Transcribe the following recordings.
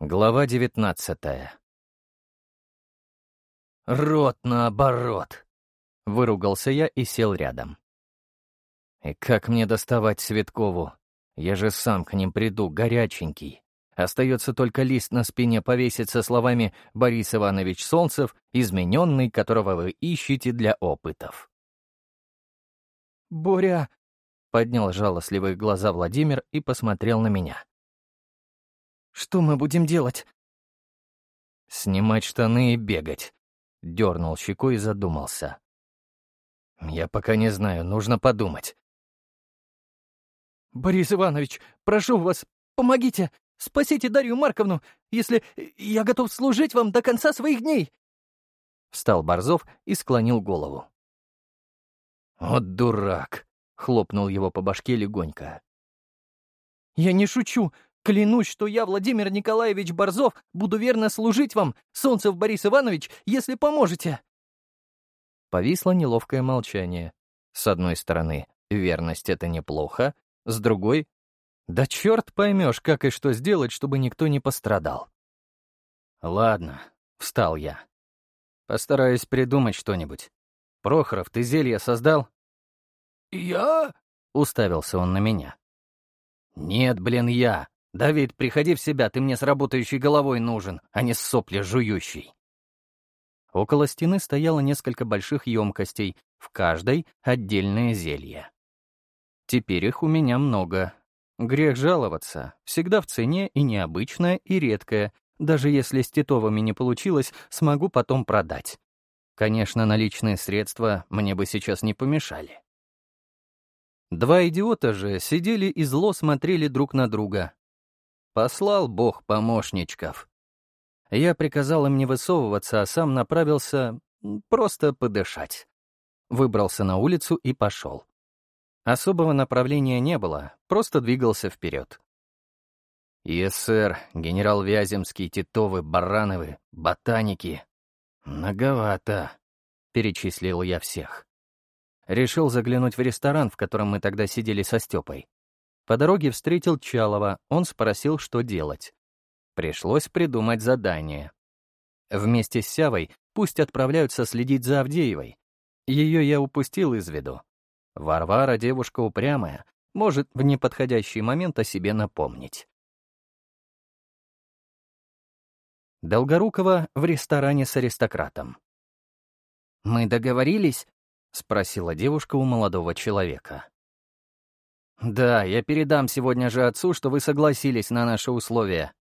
Глава девятнадцатая. «Рот наоборот!» — выругался я и сел рядом. «И как мне доставать Светкову? Я же сам к ним приду, горяченький. Остается только лист на спине повесить со словами «Борис Иванович Солнцев, измененный, которого вы ищете для опытов». «Боря!» — поднял жалостливые глаза Владимир и посмотрел на меня. Что мы будем делать?» «Снимать штаны и бегать», — дернул щекой и задумался. «Я пока не знаю, нужно подумать». «Борис Иванович, прошу вас, помогите! Спасите Дарью Марковну, если я готов служить вам до конца своих дней!» Встал Борзов и склонил голову. «Вот дурак!» — хлопнул его по башке легонько. «Я не шучу. Клянусь, что я, Владимир Николаевич Борзов, буду верно служить вам, Солнцев Борис Иванович, если поможете!» Повисло неловкое молчание. С одной стороны, верность — это неплохо, с другой — да черт поймешь, как и что сделать, чтобы никто не пострадал. «Ладно», — встал я. «Постараюсь придумать что-нибудь. Прохоров, ты зелье создал?» «Я?» — уставился он на меня. «Нет, блин, я. «Давид, приходи в себя, ты мне с работающей головой нужен, а не с сопли жующей». Около стены стояло несколько больших емкостей, в каждой — отдельное зелье. Теперь их у меня много. Грех жаловаться, всегда в цене и необычное, и редкое. Даже если с титовыми не получилось, смогу потом продать. Конечно, наличные средства мне бы сейчас не помешали. Два идиота же сидели и зло смотрели друг на друга, Послал Бог помощничков. Я приказал им не высовываться, а сам направился просто подышать. Выбрался на улицу и пошел. Особого направления не было, просто двигался вперед. ЕСР, генерал Вяземский, Титовы, Барановы, ботаники. Многовато, перечислил я всех. Решил заглянуть в ресторан, в котором мы тогда сидели со Степой. По дороге встретил Чалова, он спросил, что делать. Пришлось придумать задание. Вместе с Сявой пусть отправляются следить за Авдеевой. Ее я упустил из виду. Варвара девушка упрямая, может в неподходящий момент о себе напомнить. Долгорукова в ресторане с аристократом. «Мы договорились?» — спросила девушка у молодого человека. «Да, я передам сегодня же отцу, что вы согласились на наши условия».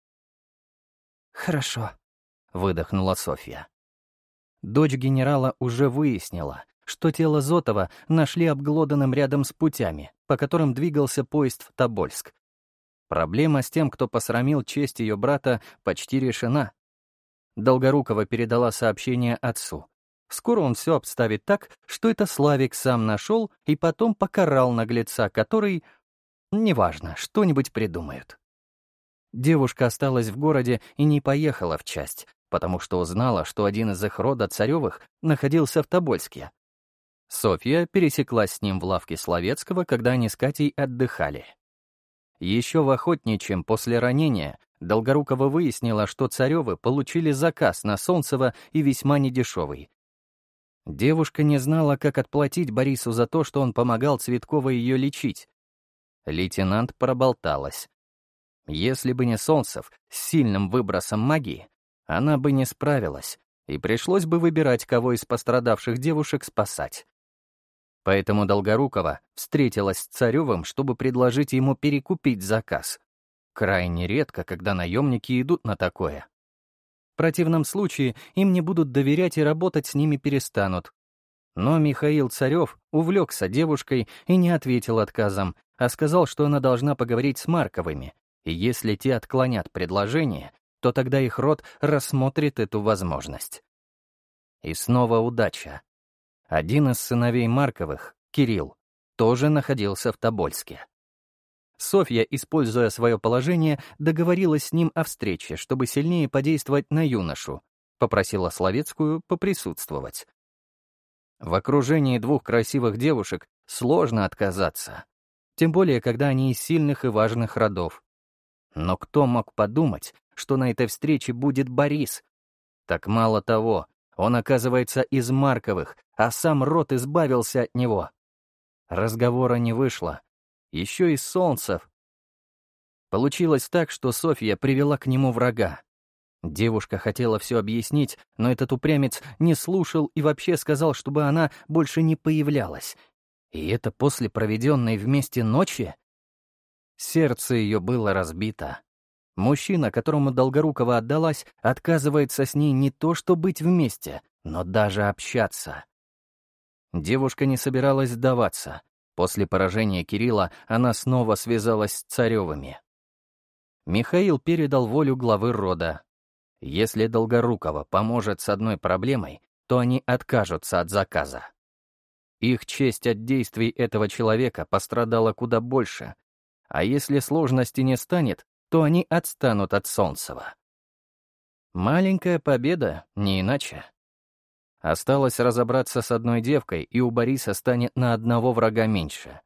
«Хорошо», — выдохнула Софья. Дочь генерала уже выяснила, что тело Зотова нашли обглоданным рядом с путями, по которым двигался поезд в Тобольск. Проблема с тем, кто посрамил честь ее брата, почти решена. Долгорукова передала сообщение отцу. Скоро он все обставит так, что это Славик сам нашел и потом покарал наглеца, который... Неважно, что-нибудь придумают. Девушка осталась в городе и не поехала в часть, потому что узнала, что один из их рода царевых находился в Тобольске. Софья пересеклась с ним в лавке Словецкого, когда они с Катей отдыхали. Еще в охотничьем после ранения Долгорукова выяснила, что царевы получили заказ на Солнцева и весьма недешевый Девушка не знала, как отплатить Борису за то, что он помогал Цветкова ее лечить. Лейтенант проболталась. Если бы не Солнцев с сильным выбросом магии, она бы не справилась, и пришлось бы выбирать, кого из пострадавших девушек спасать. Поэтому Долгорукова встретилась с Царевым, чтобы предложить ему перекупить заказ. Крайне редко, когда наемники идут на такое. В противном случае им не будут доверять и работать с ними перестанут. Но Михаил Царев увлекся девушкой и не ответил отказом, а сказал, что она должна поговорить с Марковыми, и если те отклонят предложение, то тогда их род рассмотрит эту возможность. И снова удача. Один из сыновей Марковых, Кирилл, тоже находился в Тобольске. Софья, используя свое положение, договорилась с ним о встрече, чтобы сильнее подействовать на юношу. Попросила Словецкую поприсутствовать. В окружении двух красивых девушек сложно отказаться. Тем более, когда они из сильных и важных родов. Но кто мог подумать, что на этой встрече будет Борис? Так мало того, он оказывается из Марковых, а сам рот избавился от него. Разговора не вышло. Еще и Солнцев. Получилось так, что Софья привела к нему врага. Девушка хотела все объяснить, но этот упрямец не слушал и вообще сказал, чтобы она больше не появлялась. И это после проведенной вместе ночи? Сердце ее было разбито. Мужчина, которому Долгорукова отдалась, отказывается с ней не то что быть вместе, но даже общаться. Девушка не собиралась сдаваться. После поражения Кирилла она снова связалась с Царевыми. Михаил передал волю главы рода. Если Долгорукова поможет с одной проблемой, то они откажутся от заказа. Их честь от действий этого человека пострадала куда больше, а если сложности не станет, то они отстанут от Солнцева. Маленькая победа, не иначе. Осталось разобраться с одной девкой, и у Бориса станет на одного врага меньше.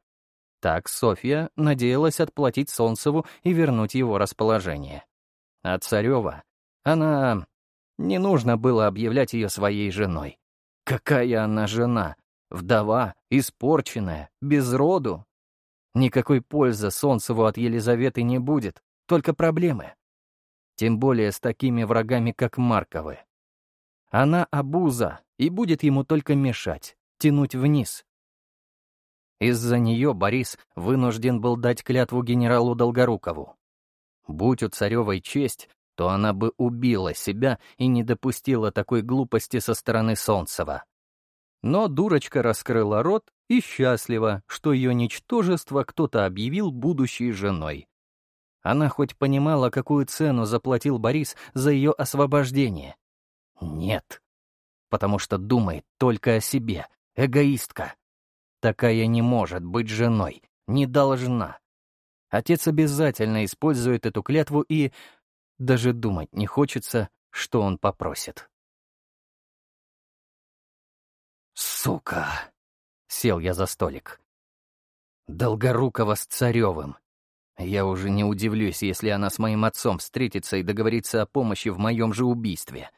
Так Софья надеялась отплатить Солнцеву и вернуть его расположение. А Царева, она... Не нужно было объявлять ее своей женой. Какая она жена? Вдова, испорченная, без роду. Никакой пользы Солнцеву от Елизаветы не будет, только проблемы. Тем более с такими врагами, как Марковы. Она обуза и будет ему только мешать, тянуть вниз. Из-за нее Борис вынужден был дать клятву генералу Долгорукову. Будь у Царевой честь, то она бы убила себя и не допустила такой глупости со стороны Солнцева. Но дурочка раскрыла рот и счастлива, что ее ничтожество кто-то объявил будущей женой. Она хоть понимала, какую цену заплатил Борис за ее освобождение. Нет. Потому что думает только о себе, эгоистка. Такая не может быть женой, не должна. Отец обязательно использует эту клятву и... Даже думать не хочется, что он попросит. «Сука!» — сел я за столик. «Долгорукова с Царевым. Я уже не удивлюсь, если она с моим отцом встретится и договорится о помощи в моем же убийстве.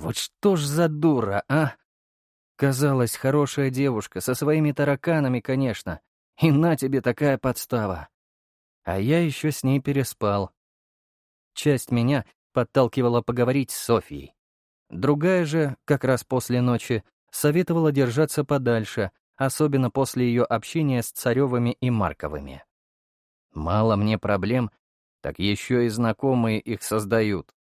Вот что ж за дура, а? Казалось, хорошая девушка, со своими тараканами, конечно. И на тебе такая подстава. А я еще с ней переспал. Часть меня подталкивала поговорить с Софией. Другая же, как раз после ночи, советовала держаться подальше, особенно после ее общения с Царевыми и Марковыми. Мало мне проблем, так еще и знакомые их создают.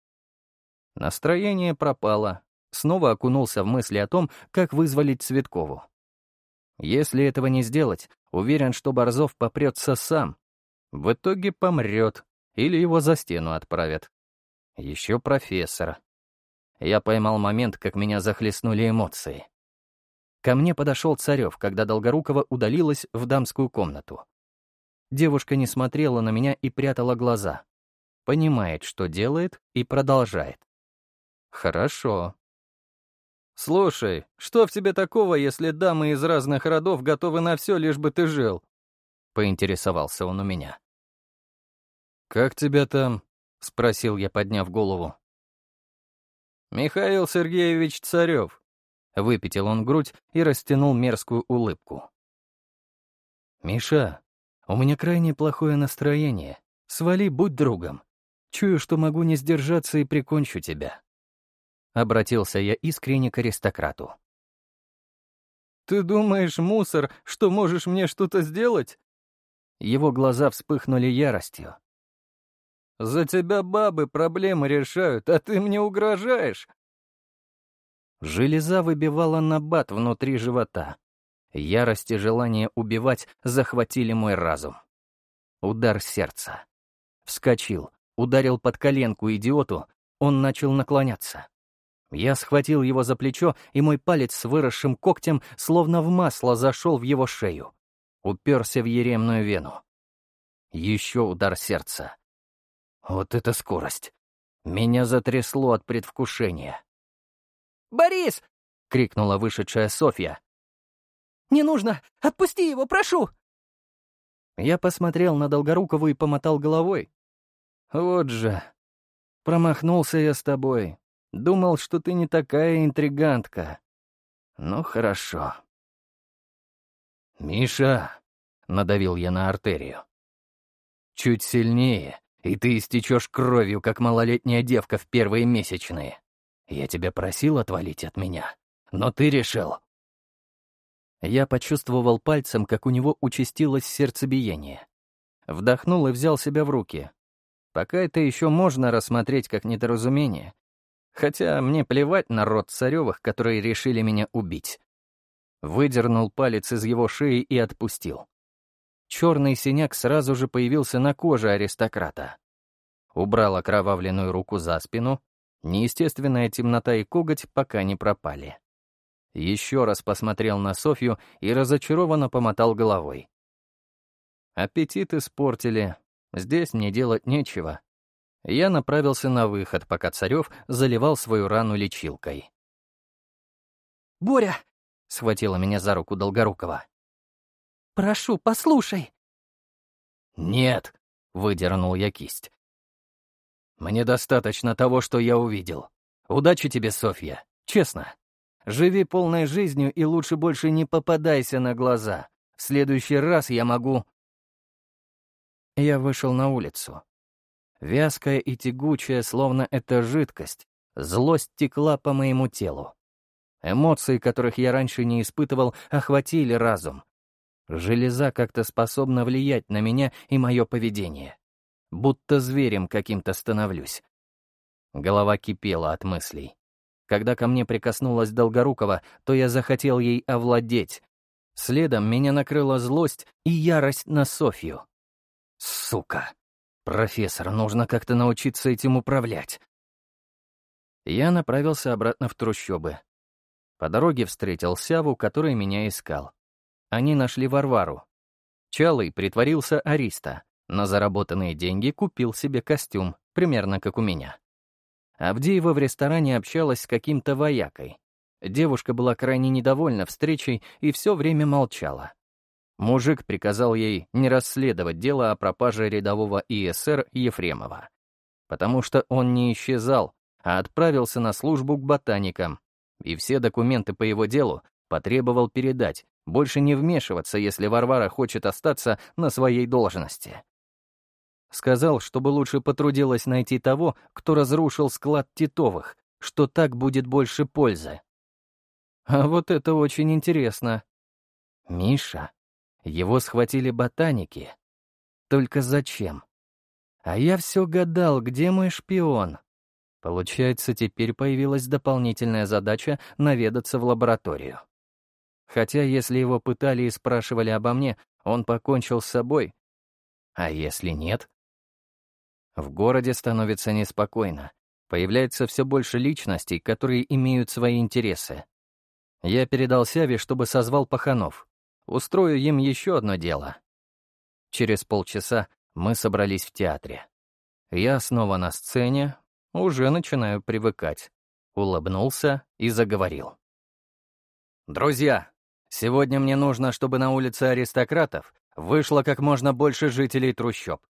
Настроение пропало. Снова окунулся в мысли о том, как вызволить Цветкову. Если этого не сделать, уверен, что Борзов попрется сам. В итоге помрет, или его за стену отправят. Еще профессора. Я поймал момент, как меня захлестнули эмоции. Ко мне подошел Царев, когда Долгорукова удалилась в дамскую комнату. Девушка не смотрела на меня и прятала глаза. Понимает, что делает, и продолжает. Хорошо. «Слушай, что в тебе такого, если дамы из разных родов готовы на все, лишь бы ты жил?» — поинтересовался он у меня. «Как тебя там?» — спросил я, подняв голову. «Михаил Сергеевич Царев», — выпятил он грудь и растянул мерзкую улыбку. «Миша, у меня крайне плохое настроение. Свали, будь другом. Чую, что могу не сдержаться и прикончу тебя». Обратился я искренне к аристократу. «Ты думаешь, мусор, что можешь мне что-то сделать?» Его глаза вспыхнули яростью. «За тебя бабы проблемы решают, а ты мне угрожаешь!» Железа выбивала набат внутри живота. Ярость и желание убивать захватили мой разум. Удар сердца. Вскочил, ударил под коленку идиоту, он начал наклоняться. Я схватил его за плечо, и мой палец с выросшим когтем словно в масло зашел в его шею. Уперся в еремную вену. Еще удар сердца. Вот это скорость! Меня затрясло от предвкушения. «Борис!» — крикнула вышедшая Софья. «Не нужно! Отпусти его, прошу!» Я посмотрел на Долгорукову и помотал головой. Вот же. Промахнулся я с тобой. Думал, что ты не такая интригантка. Ну, хорошо. «Миша!» — надавил я на артерию. «Чуть сильнее, и ты истечешь кровью, как малолетняя девка в первые месячные. Я тебя просил отвалить от меня, но ты решил». Я почувствовал пальцем, как у него участилось сердцебиение. Вдохнул и взял себя в руки. Пока это еще можно рассмотреть как недоразумение. Хотя мне плевать на род Царевых, которые решили меня убить. Выдернул палец из его шеи и отпустил. Черный синяк сразу же появился на коже аристократа. Убрал окровавленную руку за спину, неестественная темнота и коготь пока не пропали. Еще раз посмотрел на Софью и разочарованно помотал головой. Аппетит испортили. Здесь мне делать нечего. Я направился на выход, пока Царев заливал свою рану лечилкой. «Боря!» — схватила меня за руку Долгорукова. «Прошу, послушай!» «Нет!» — выдернул я кисть. «Мне достаточно того, что я увидел. Удачи тебе, Софья. Честно. Живи полной жизнью и лучше больше не попадайся на глаза. В следующий раз я могу я вышел на улицу. Вязкая и тягучая, словно это жидкость, злость текла по моему телу. Эмоции, которых я раньше не испытывал, охватили разум. Железа как-то способна влиять на меня и мое поведение. Будто зверем каким-то становлюсь. Голова кипела от мыслей. Когда ко мне прикоснулась Долгорукова, то я захотел ей овладеть. Следом меня накрыла злость и ярость на Софью. Сука! Профессор, нужно как-то научиться этим управлять. Я направился обратно в трущобы. По дороге встретил Сяву, который меня искал. Они нашли Варвару. Чалый притворился Ариста. На заработанные деньги купил себе костюм, примерно как у меня. Авдеева в ресторане общалась с каким-то воякой. Девушка была крайне недовольна встречей и все время молчала. Мужик приказал ей не расследовать дело о пропаже рядового ИСР Ефремова, потому что он не исчезал, а отправился на службу к ботаникам, и все документы по его делу потребовал передать, больше не вмешиваться, если Варвара хочет остаться на своей должности. Сказал, чтобы лучше потрудилась найти того, кто разрушил склад Титовых, что так будет больше пользы. А вот это очень интересно. Миша его схватили ботаники. Только зачем? А я все гадал, где мой шпион. Получается, теперь появилась дополнительная задача наведаться в лабораторию. Хотя, если его пытали и спрашивали обо мне, он покончил с собой. А если нет? В городе становится неспокойно. Появляется все больше личностей, которые имеют свои интересы. Я передал Сяве, чтобы созвал паханов. Устрою им еще одно дело. Через полчаса мы собрались в театре. Я снова на сцене, уже начинаю привыкать. Улыбнулся и заговорил. «Друзья, сегодня мне нужно, чтобы на улице аристократов вышло как можно больше жителей трущоб.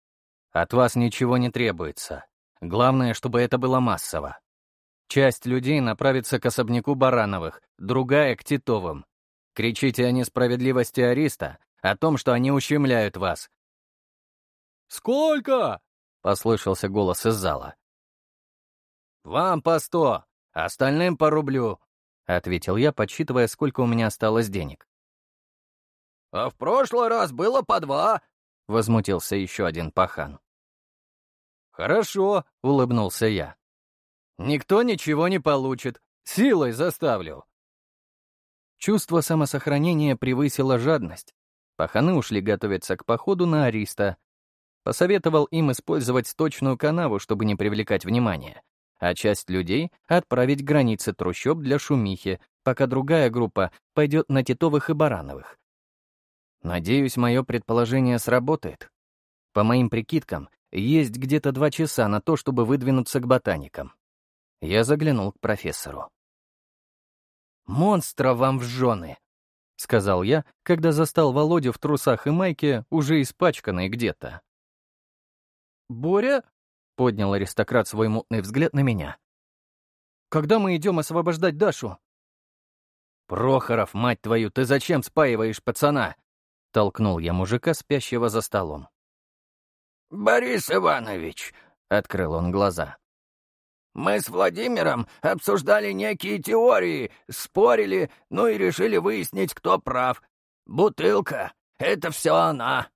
От вас ничего не требуется. Главное, чтобы это было массово. Часть людей направится к особняку Барановых, другая — к Титовым, Кричите о несправедливости Ариста, о том, что они ущемляют вас. «Сколько?» — послышался голос из зала. «Вам по сто, остальным по рублю», — ответил я, подсчитывая, сколько у меня осталось денег. «А в прошлый раз было по два», — возмутился еще один пахан. «Хорошо», — улыбнулся я. «Никто ничего не получит. Силой заставлю». Чувство самосохранения превысило жадность. Паханы ушли готовиться к походу на Ариста. Посоветовал им использовать сточную канаву, чтобы не привлекать внимания, а часть людей отправить границы трущоб для шумихи, пока другая группа пойдет на Титовых и Барановых. Надеюсь, мое предположение сработает. По моим прикидкам, есть где-то два часа на то, чтобы выдвинуться к ботаникам. Я заглянул к профессору. «Монстра вам в жены!» — сказал я, когда застал Володю в трусах и майке, уже испачканной где-то. «Боря?» Поднял аристократ свой мутный взгляд на меня. «Когда мы идем освобождать Дашу?» «Прохоров, мать твою, ты зачем спаиваешь пацана?» Толкнул я мужика, спящего за столом. «Борис Иванович», — открыл он глаза, — «мы с Владимиром обсуждали некие теории, спорили, ну и решили выяснить, кто прав. Бутылка — это все она».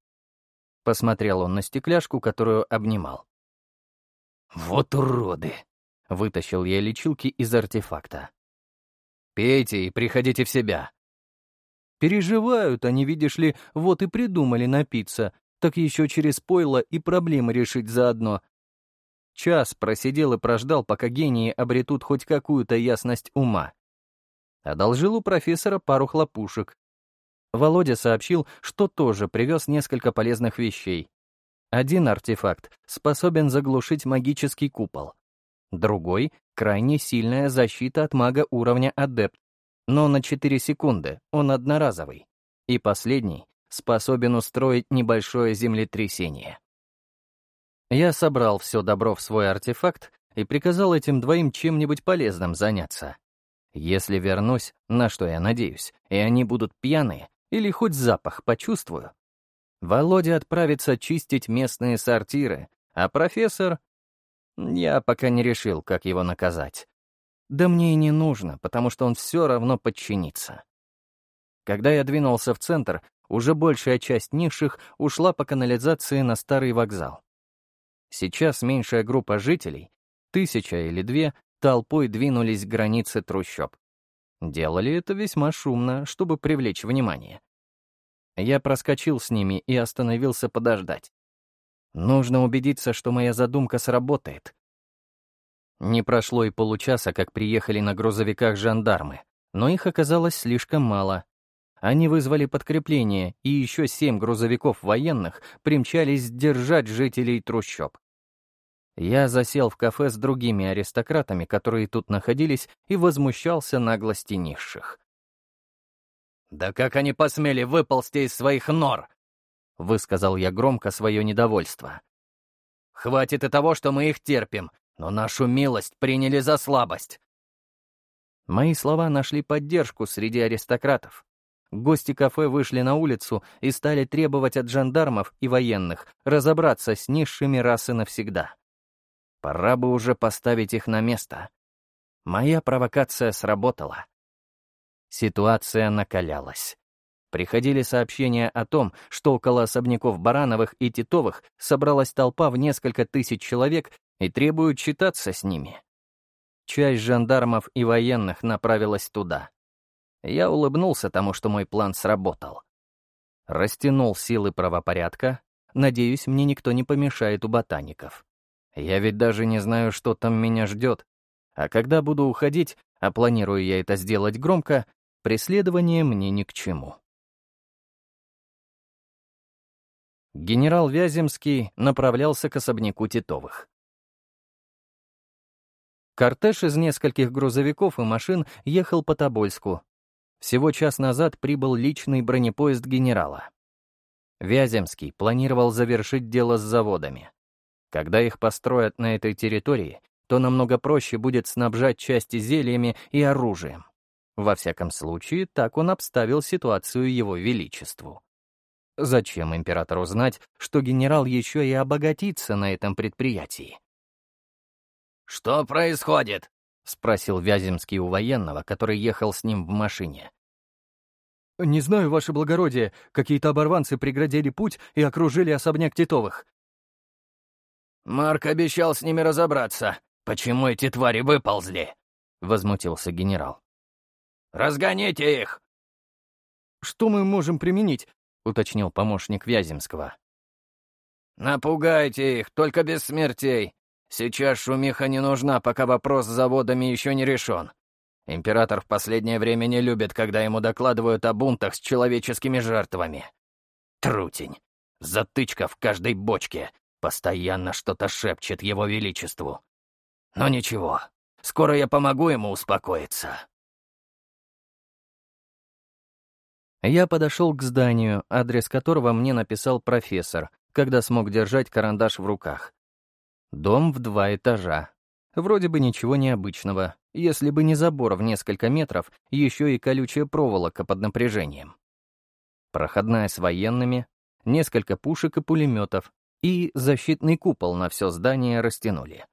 Посмотрел он на стекляшку, которую обнимал. «Вот уроды!» — вытащил я лечилки из артефакта. «Пейте и приходите в себя». Переживают они, видишь ли, вот и придумали напиться, так еще через пойло и проблемы решить заодно. Час просидел и прождал, пока гении обретут хоть какую-то ясность ума. Одолжил у профессора пару хлопушек. Володя сообщил, что тоже привез несколько полезных вещей. Один артефакт способен заглушить магический купол. Другой — крайне сильная защита от мага уровня адепт, но на 4 секунды, он одноразовый. И последний способен устроить небольшое землетрясение. Я собрал все добро в свой артефакт и приказал этим двоим чем-нибудь полезным заняться. Если вернусь, на что я надеюсь, и они будут пьяные, или хоть запах почувствую, Володя отправится чистить местные сортиры, а профессор... Я пока не решил, как его наказать. Да мне и не нужно, потому что он все равно подчинится. Когда я двинулся в центр, уже большая часть низших ушла по канализации на старый вокзал. Сейчас меньшая группа жителей, тысяча или две, толпой двинулись к границе трущоб. Делали это весьма шумно, чтобы привлечь внимание. Я проскочил с ними и остановился подождать. Нужно убедиться, что моя задумка сработает. Не прошло и получаса, как приехали на грузовиках жандармы, но их оказалось слишком мало. Они вызвали подкрепление, и еще семь грузовиков военных примчались держать жителей трущоб. Я засел в кафе с другими аристократами, которые тут находились, и возмущался наглости низших. «Да как они посмели выползти из своих нор?» — высказал я громко свое недовольство. «Хватит и того, что мы их терпим но нашу милость приняли за слабость. Мои слова нашли поддержку среди аристократов. Гости кафе вышли на улицу и стали требовать от жандармов и военных разобраться с низшими расы навсегда. Пора бы уже поставить их на место. Моя провокация сработала. Ситуация накалялась. Приходили сообщения о том, что около особняков Барановых и Титовых собралась толпа в несколько тысяч человек и требуют читаться с ними. Часть жандармов и военных направилась туда. Я улыбнулся тому, что мой план сработал. Растянул силы правопорядка. Надеюсь, мне никто не помешает у ботаников. Я ведь даже не знаю, что там меня ждет. А когда буду уходить, а планирую я это сделать громко, преследование мне ни к чему. Генерал Вяземский направлялся к особняку Титовых. Кортеж из нескольких грузовиков и машин ехал по Тобольску. Всего час назад прибыл личный бронепоезд генерала. Вяземский планировал завершить дело с заводами. Когда их построят на этой территории, то намного проще будет снабжать части зельями и оружием. Во всяком случае, так он обставил ситуацию его величеству. Зачем императору знать, что генерал еще и обогатится на этом предприятии? «Что происходит?» — спросил Вяземский у военного, который ехал с ним в машине. «Не знаю, ваше благородие, какие-то оборванцы преградили путь и окружили особняк Титовых». «Марк обещал с ними разобраться. Почему эти твари выползли?» — возмутился генерал. «Разгоните их!» «Что мы можем применить?» — уточнил помощник Вяземского. «Напугайте их, только без смертей. Сейчас шумиха не нужна, пока вопрос с заводами еще не решен. Император в последнее время не любит, когда ему докладывают о бунтах с человеческими жертвами. Трутень. Затычка в каждой бочке. Постоянно что-то шепчет его величеству. Но ничего, скоро я помогу ему успокоиться. Я подошел к зданию, адрес которого мне написал профессор, когда смог держать карандаш в руках. Дом в два этажа. Вроде бы ничего необычного, если бы не забор в несколько метров, еще и колючая проволока под напряжением. Проходная с военными, несколько пушек и пулеметов, и защитный купол на все здание растянули.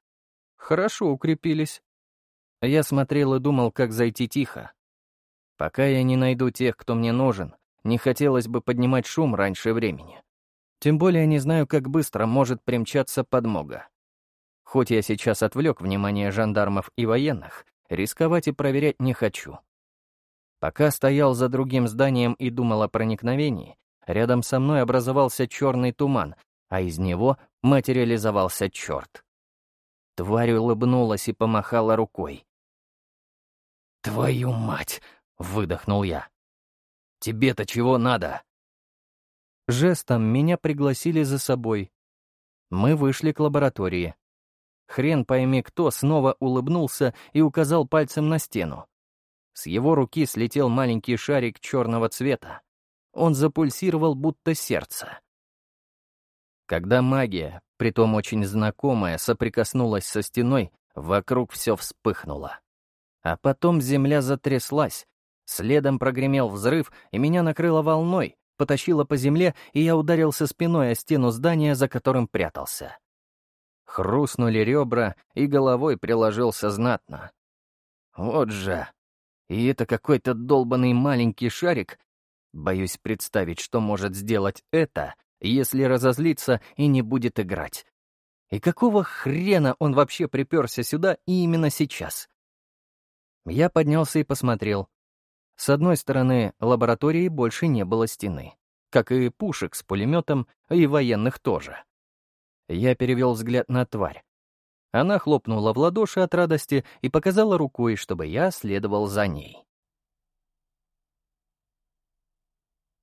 Хорошо укрепились. Я смотрел и думал, как зайти тихо. Пока я не найду тех, кто мне нужен, не хотелось бы поднимать шум раньше времени. Тем более не знаю, как быстро может примчаться подмога. Хоть я сейчас отвлек внимание жандармов и военных, рисковать и проверять не хочу. Пока стоял за другим зданием и думал о проникновении, рядом со мной образовался черный туман, а из него материализовался черт. Тварь улыбнулась и помахала рукой. «Твою мать!» — выдохнул я. «Тебе-то чего надо?» Жестом меня пригласили за собой. Мы вышли к лаборатории. Хрен пойми кто снова улыбнулся и указал пальцем на стену. С его руки слетел маленький шарик черного цвета. Он запульсировал, будто сердце. Когда магия, притом очень знакомая, соприкоснулась со стеной, вокруг все вспыхнуло. А потом земля затряслась, следом прогремел взрыв, и меня накрыло волной, потащило по земле, и я ударился спиной о стену здания, за которым прятался. Хрустнули ребра, и головой приложился знатно. Вот же! И это какой-то долбанный маленький шарик. Боюсь представить, что может сделать это, если разозлиться и не будет играть. И какого хрена он вообще приперся сюда и именно сейчас? Я поднялся и посмотрел. С одной стороны, лаборатории больше не было стены, как и пушек с пулеметом, и военных тоже. Я перевел взгляд на тварь. Она хлопнула в ладоши от радости и показала рукой, чтобы я следовал за ней.